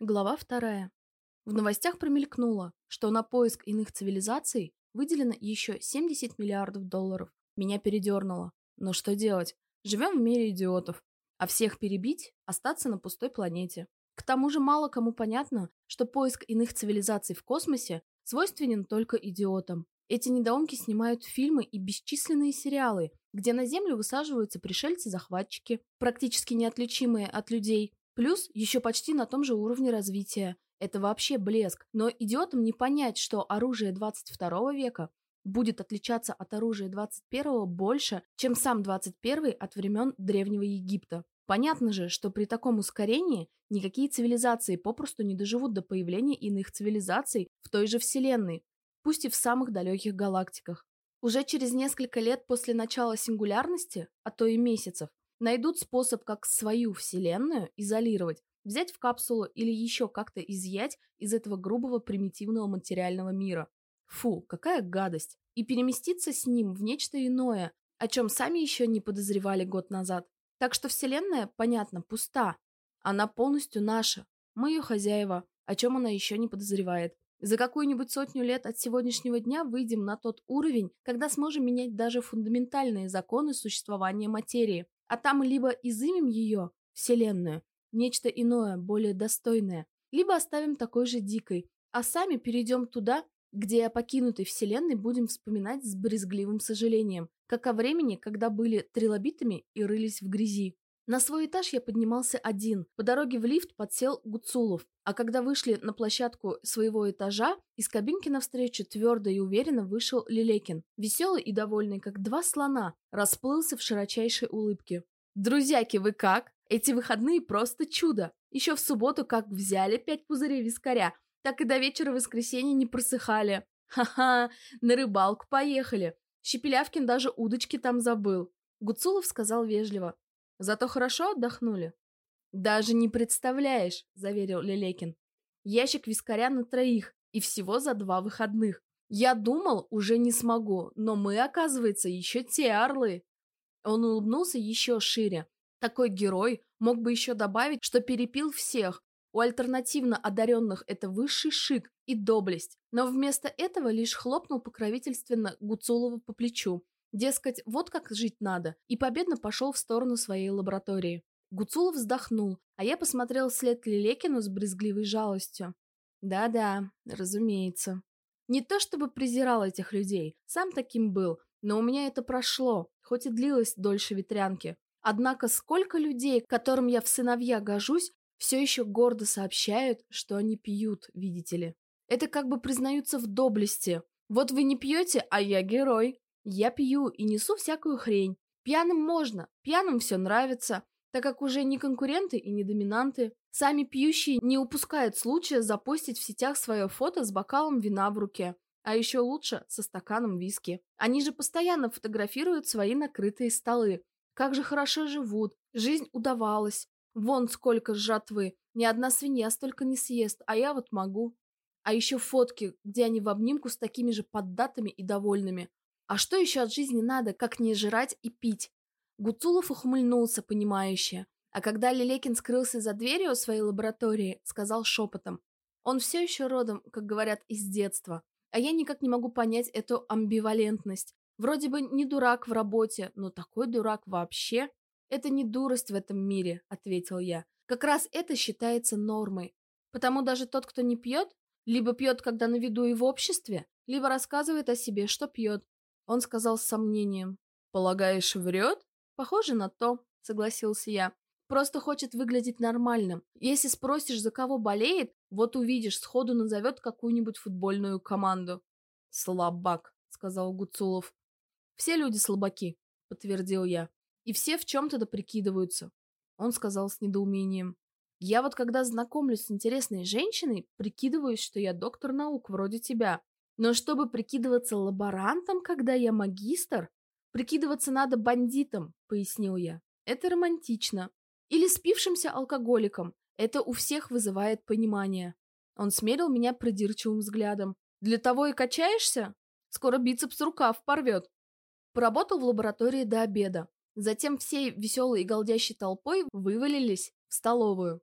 Глава вторая. В новостях промелькнуло, что на поиск иных цивилизаций выделено еще 70 миллиардов долларов. Меня передернуло. Но что делать? Живем в мире идиотов. А всех перебить – остаться на пустой планете. К тому же мало кому понятно, что поиск иных цивилизаций в космосе свойственен только идиотам. Эти недоумки снимают фильмы и бесчисленные сериалы, где на Землю высаживаются пришельцы-захватчики, практически неотличимые от людей, Плюс еще почти на том же уровне развития. Это вообще блеск. Но идиотам не понять, что оружие 22 века будет отличаться от оружия 21 больше, чем сам 21 от времен Древнего Египта. Понятно же, что при таком ускорении никакие цивилизации попросту не доживут до появления иных цивилизаций в той же Вселенной, пусть и в самых далеких галактиках. Уже через несколько лет после начала сингулярности, а то и месяцев, найдут способ, как свою вселенную изолировать, взять в капсулу или еще как-то изъять из этого грубого примитивного материального мира. Фу, какая гадость. И переместиться с ним в нечто иное, о чем сами еще не подозревали год назад. Так что вселенная, понятно, пуста. Она полностью наша. Мы ее хозяева, о чем она еще не подозревает. За какую-нибудь сотню лет от сегодняшнего дня выйдем на тот уровень, когда сможем менять даже фундаментальные законы существования материи. А там либо изымем ее, Вселенную, нечто иное, более достойное, либо оставим такой же дикой, а сами перейдем туда, где о покинутой Вселенной будем вспоминать с брезгливым сожалением, как о времени, когда были трилобитами и рылись в грязи. На свой этаж я поднимался один. По дороге в лифт подсел Гуцулов. А когда вышли на площадку своего этажа, из кабинки навстречу твердо и уверенно вышел Лилекин. Веселый и довольный, как два слона, расплылся в широчайшей улыбке. «Друзьяки, вы как? Эти выходные просто чудо! Еще в субботу как взяли пять пузырей вискаря, так и до вечера воскресенья не просыхали. Ха-ха, на рыбалку поехали. Щепелявкин даже удочки там забыл. Гуцулов сказал вежливо. Зато хорошо отдохнули. Даже не представляешь, заверил Лелекин. Ящик вискаря на троих и всего за два выходных. Я думал, уже не смогу, но мы, оказывается, еще те орлы. Он улыбнулся еще шире. Такой герой мог бы еще добавить, что перепил всех. У альтернативно одаренных это высший шик и доблесть. Но вместо этого лишь хлопнул покровительственно Гуцулова по плечу. Дескать, вот как жить надо, и победно пошел в сторону своей лаборатории. Гуцулов вздохнул, а я посмотрел вслед Лилекину с брезгливой жалостью. Да-да, разумеется. Не то чтобы презирал этих людей, сам таким был, но у меня это прошло, хоть и длилось дольше ветрянки. Однако сколько людей, которым я в сыновья гожусь, все еще гордо сообщают, что они пьют, видите ли. Это как бы признаются в доблести. Вот вы не пьете, а я герой. Я пью и несу всякую хрень. Пьяным можно, пьяным все нравится, так как уже не конкуренты и не доминанты. Сами пьющие не упускают случая запостить в сетях свое фото с бокалом вина в руке, а еще лучше со стаканом виски. Они же постоянно фотографируют свои накрытые столы. Как же хорошо живут, жизнь удавалась. Вон сколько жатвы, ни одна свинья столько не съест, а я вот могу. А еще фотки, где они в обнимку с такими же поддатыми и довольными. А что еще от жизни надо, как не жрать и пить? Гуцулов ухмыльнулся, понимающе. А когда Лилекин скрылся за дверью своей лаборатории, сказал шепотом. Он все еще родом, как говорят, из детства. А я никак не могу понять эту амбивалентность. Вроде бы не дурак в работе, но такой дурак вообще. Это не дурость в этом мире, ответил я. Как раз это считается нормой. Потому даже тот, кто не пьет, либо пьет, когда на виду и в обществе, либо рассказывает о себе, что пьет. Он сказал с сомнением. «Полагаешь, врет?» «Похоже на то», — согласился я. «Просто хочет выглядеть нормальным. Если спросишь, за кого болеет, вот увидишь, сходу назовет какую-нибудь футбольную команду». «Слабак», — сказал Гуцулов. «Все люди слабаки», — подтвердил я. «И все в чем-то да прикидываются», — он сказал с недоумением. «Я вот когда знакомлюсь с интересной женщиной, прикидываюсь, что я доктор наук вроде тебя. Но чтобы прикидываться лаборантом, когда я магистр, прикидываться надо бандитом, пояснил я. Это романтично. Или спившимся алкоголиком. Это у всех вызывает понимание. Он смерил меня придирчивым взглядом. Для того и качаешься? Скоро бицепс рукав порвет. Поработал в лаборатории до обеда. Затем всей веселой и голдящей толпой вывалились в столовую.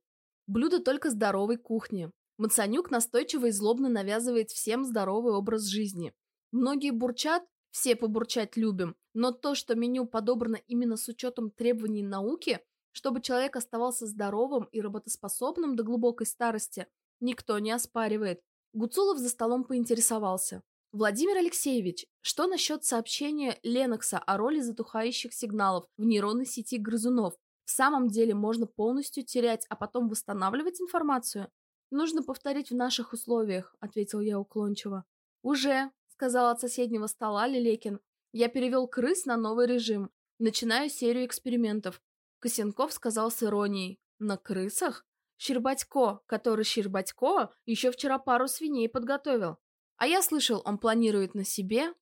Блюдо только здоровой кухни. Мацанюк настойчиво и злобно навязывает всем здоровый образ жизни. Многие бурчат, все побурчать любим, но то, что меню подобрано именно с учетом требований науки, чтобы человек оставался здоровым и работоспособным до глубокой старости, никто не оспаривает. Гуцулов за столом поинтересовался. Владимир Алексеевич, что насчет сообщения Ленокса о роли затухающих сигналов в нейронной сети грызунов? В самом деле можно полностью терять, а потом восстанавливать информацию? Нужно повторить в наших условиях, ответил я уклончиво. Уже, сказал от соседнего стола Лелекин. Я перевел крыс на новый режим. Начинаю серию экспериментов. Косенков сказал с иронией. На крысах? Щербатько, который Щербатько еще вчера пару свиней подготовил. А я слышал, он планирует на себе.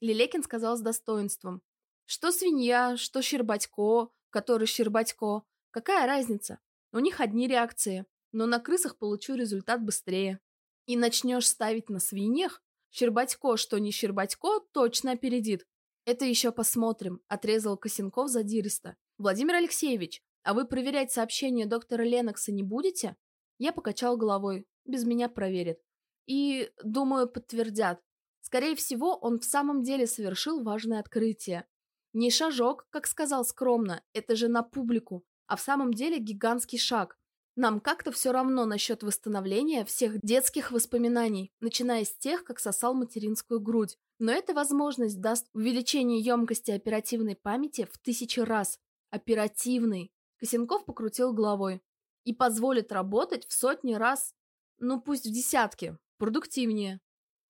Лилекин сказал с достоинством. Что свинья, что Щербатько, который Щербатько. Какая разница? У них одни реакции, но на крысах получу результат быстрее. И начнешь ставить на свиньях, Щербатько, что не Щербатько, точно опередит. Это еще посмотрим, отрезал Косенков задиристо. Владимир Алексеевич, а вы проверять сообщение доктора Ленокса не будете? Я покачал головой. Без меня проверит. И, думаю, подтвердят. Скорее всего, он в самом деле совершил важное открытие. Не шажок, как сказал скромно, это же на публику, а в самом деле гигантский шаг. Нам как-то все равно насчет восстановления всех детских воспоминаний, начиная с тех, как сосал материнскую грудь. Но эта возможность даст увеличение емкости оперативной памяти в тысячи раз. Оперативный. Косенков покрутил головой. И позволит работать в сотни раз, ну пусть в десятки, продуктивнее.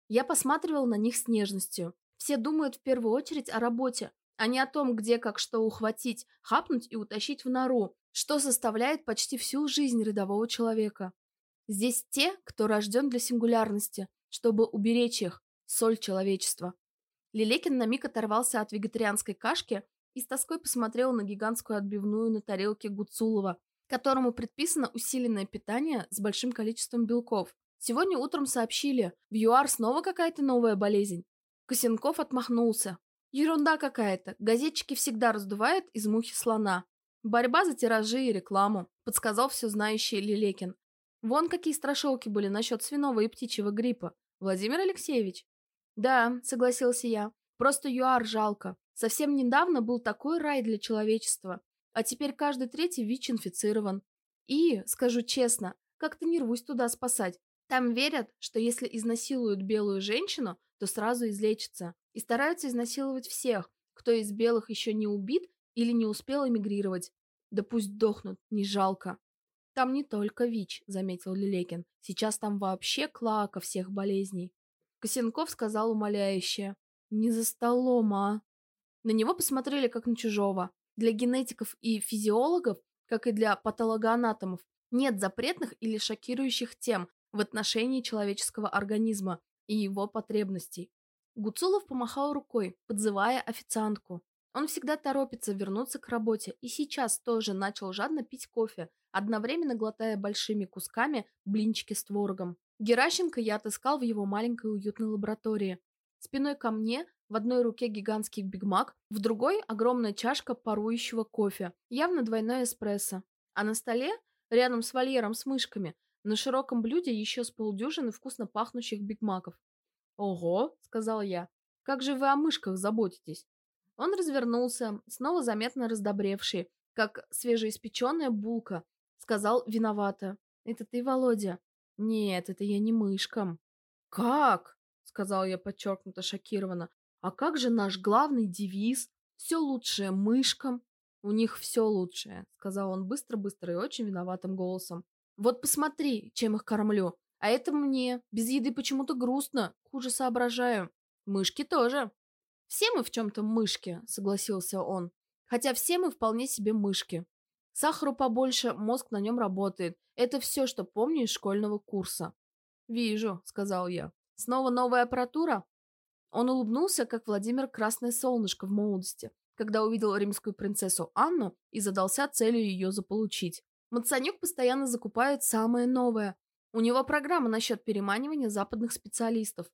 Я посматривал на них с нежностью. Все думают в первую очередь о работе, а не о том, где как что ухватить, хапнуть и утащить в нору, что составляет почти всю жизнь рядового человека. Здесь те, кто рожден для сингулярности, чтобы уберечь их, соль человечества. Лилекин на миг оторвался от вегетарианской кашки и с тоской посмотрел на гигантскую отбивную на тарелке Гуцулова, которому предписано усиленное питание с большим количеством белков. Сегодня утром сообщили, в ЮАР снова какая-то новая болезнь. Косенков отмахнулся. Ерунда какая-то. Газетчики всегда раздувают из мухи слона. Борьба за тиражи и рекламу, подсказал все знающий Лилекин. Вон какие страшилки были насчет свиного и птичьего гриппа. Владимир Алексеевич? Да, согласился я. Просто ЮАР жалко. Совсем недавно был такой рай для человечества. А теперь каждый третий ВИЧ инфицирован. И, скажу честно, как-то не рвусь туда спасать. Там верят, что если изнасилуют белую женщину, то сразу излечится. И стараются изнасиловать всех, кто из белых еще не убит или не успел эмигрировать. Да пусть дохнут, не жалко. Там не только ВИЧ, заметил Лилекин. Сейчас там вообще клака всех болезней. Косенков сказал умоляюще. Не за столом, а. На него посмотрели как на чужого. Для генетиков и физиологов, как и для патологоанатомов, нет запретных или шокирующих тем, в отношении человеческого организма и его потребностей. Гуцулов помахал рукой, подзывая официантку. Он всегда торопится вернуться к работе и сейчас тоже начал жадно пить кофе, одновременно глотая большими кусками блинчики с творогом. Геращенко я отыскал в его маленькой уютной лаборатории. Спиной ко мне, в одной руке гигантский бигмак, в другой огромная чашка парующего кофе, явно двойной эспрессо. А на столе, рядом с вольером с мышками, на широком блюде еще с полдюжины вкусно пахнущих бигмаков. «Ого!» — сказал я. «Как же вы о мышках заботитесь?» Он развернулся, снова заметно раздобревший, как свежеиспеченная булка. Сказал виновато. «Это ты, Володя?» «Нет, это я не мышкам». «Как?» — сказал я подчеркнуто шокированно. «А как же наш главный девиз? Все лучшее мышкам?» «У них все лучшее», — сказал он быстро-быстро и очень виноватым голосом. Вот посмотри, чем их кормлю. А это мне. Без еды почему-то грустно. Хуже соображаю. Мышки тоже. Все мы в чем-то мышки, согласился он. Хотя все мы вполне себе мышки. Сахару побольше, мозг на нем работает. Это все, что помню из школьного курса. «Вижу», — сказал я. «Снова новая аппаратура?» Он улыбнулся, как Владимир Красное Солнышко в молодости, когда увидел римскую принцессу Анну и задался целью ее заполучить. Мацанюк постоянно закупает самое новое. У него программа насчет переманивания западных специалистов.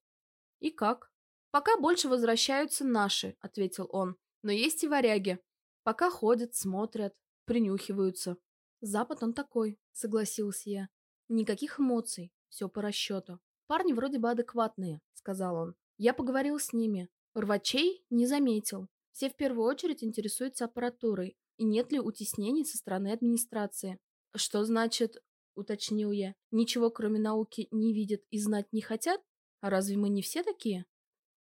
И как? Пока больше возвращаются наши, ответил он. Но есть и варяги. Пока ходят, смотрят, принюхиваются. Запад он такой, согласился я. Никаких эмоций, все по расчету. Парни вроде бы адекватные, сказал он. Я поговорил с ними. Рвачей не заметил. Все в первую очередь интересуются аппаратурой и нет ли утеснений со стороны администрации. Что значит, уточнил я, ничего кроме науки не видят и знать не хотят? А разве мы не все такие?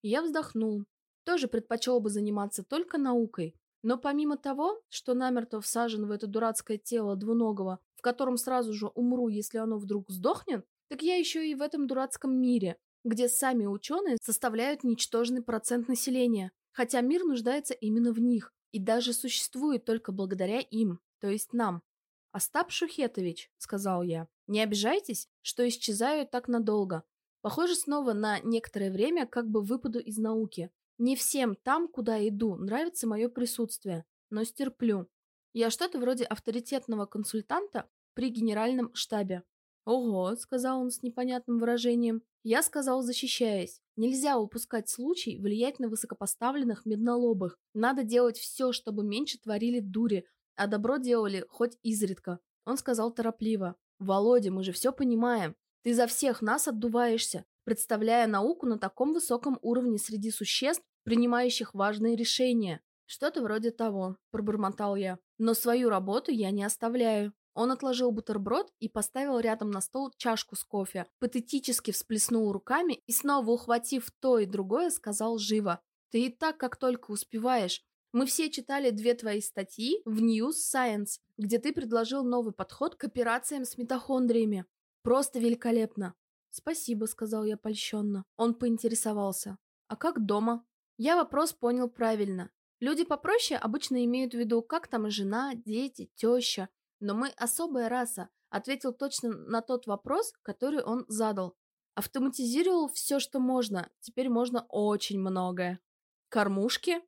Я вздохнул. Тоже предпочел бы заниматься только наукой. Но помимо того, что намертво всажен в это дурацкое тело двуногого, в котором сразу же умру, если оно вдруг сдохнет, так я еще и в этом дурацком мире, где сами ученые составляют ничтожный процент населения, хотя мир нуждается именно в них и даже существует только благодаря им, то есть нам. «Остап Шухетович», — сказал я, — «не обижайтесь, что исчезаю так надолго. Похоже снова на некоторое время как бы выпаду из науки. Не всем там, куда иду, нравится мое присутствие, но стерплю. Я что-то вроде авторитетного консультанта при генеральном штабе. «Ого», — сказал он с непонятным выражением. Я сказал, защищаясь. Нельзя упускать случай влиять на высокопоставленных меднолобых. Надо делать все, чтобы меньше творили дури, а добро делали хоть изредка. Он сказал торопливо. «Володя, мы же все понимаем. Ты за всех нас отдуваешься, представляя науку на таком высоком уровне среди существ, принимающих важные решения. Что-то вроде того, пробормотал я. Но свою работу я не оставляю. Он отложил бутерброд и поставил рядом на стол чашку с кофе, патетически всплеснул руками и снова, ухватив то и другое, сказал живо. «Ты и так, как только успеваешь. Мы все читали две твои статьи в News Science, где ты предложил новый подход к операциям с митохондриями. Просто великолепно. Спасибо, сказал я польщенно. Он поинтересовался. А как дома? Я вопрос понял правильно. Люди попроще обычно имеют в виду, как там жена, дети, теща. Но мы особая раса, ответил точно на тот вопрос, который он задал. Автоматизировал все, что можно. Теперь можно очень многое. Кормушки?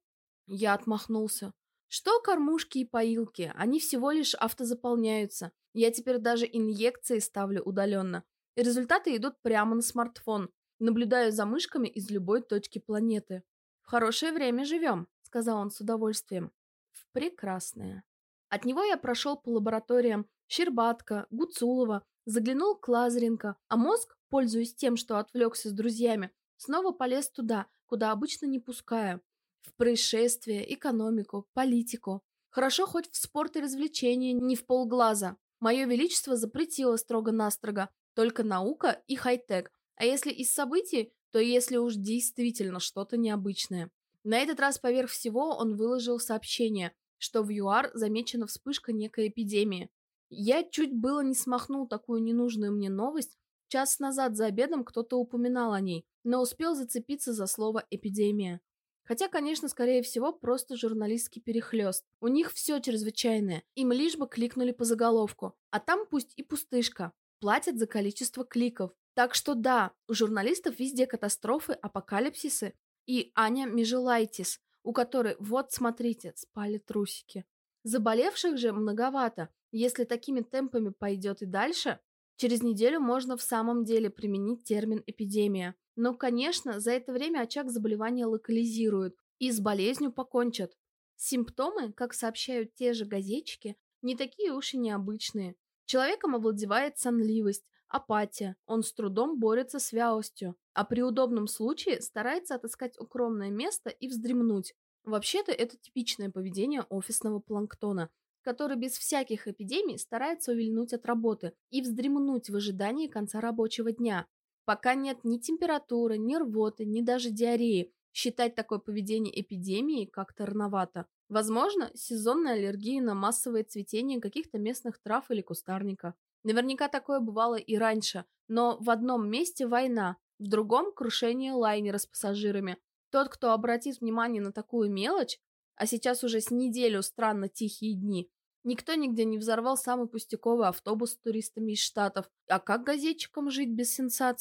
Я отмахнулся. Что кормушки и поилки? Они всего лишь автозаполняются. Я теперь даже инъекции ставлю удаленно. И результаты идут прямо на смартфон. Наблюдаю за мышками из любой точки планеты. В хорошее время живем, сказал он с удовольствием. В прекрасное. От него я прошел по лабораториям Щербатка, Гуцулова, заглянул к Лазаренко, а мозг, пользуясь тем, что отвлекся с друзьями, снова полез туда, куда обычно не пускаю. В происшествия, экономику, политику. Хорошо хоть в спорт и развлечения не в полглаза. Мое Величество запретило строго-настрого, только наука и хай-тек. А если из событий, то если уж действительно что-то необычное. На этот раз поверх всего он выложил сообщение, что в ЮАР замечена вспышка некой эпидемии. Я чуть было не смахнул такую ненужную мне новость. Час назад за обедом кто-то упоминал о ней, но успел зацепиться за слово «эпидемия». Хотя, конечно, скорее всего, просто журналистский перехлёст. У них все чрезвычайное. Им лишь бы кликнули по заголовку. А там пусть и пустышка. Платят за количество кликов. Так что да, у журналистов везде катастрофы, апокалипсисы. И Аня Межелайтис, у которой, вот смотрите, спали трусики. Заболевших же многовато. Если такими темпами пойдет и дальше, через неделю можно в самом деле применить термин «эпидемия». Но, конечно, за это время очаг заболевания локализируют и с болезнью покончат. Симптомы, как сообщают те же газетчики, не такие уж и необычные. Человеком овладевает сонливость, апатия, он с трудом борется с вялостью, а при удобном случае старается отыскать укромное место и вздремнуть. Вообще-то это типичное поведение офисного планктона, который без всяких эпидемий старается увильнуть от работы и вздремнуть в ожидании конца рабочего дня, Пока нет ни температуры, ни рвоты, ни даже диареи. Считать такое поведение эпидемией как-то рановато. Возможно, сезонная аллергия на массовое цветение каких-то местных трав или кустарника. Наверняка такое бывало и раньше, но в одном месте война, в другом – крушение лайнера с пассажирами. Тот, кто обратит внимание на такую мелочь, а сейчас уже с неделю странно тихие дни, Никто нигде не взорвал самый пустяковый автобус с туристами из Штатов. А как газетчикам жить без сенсаций?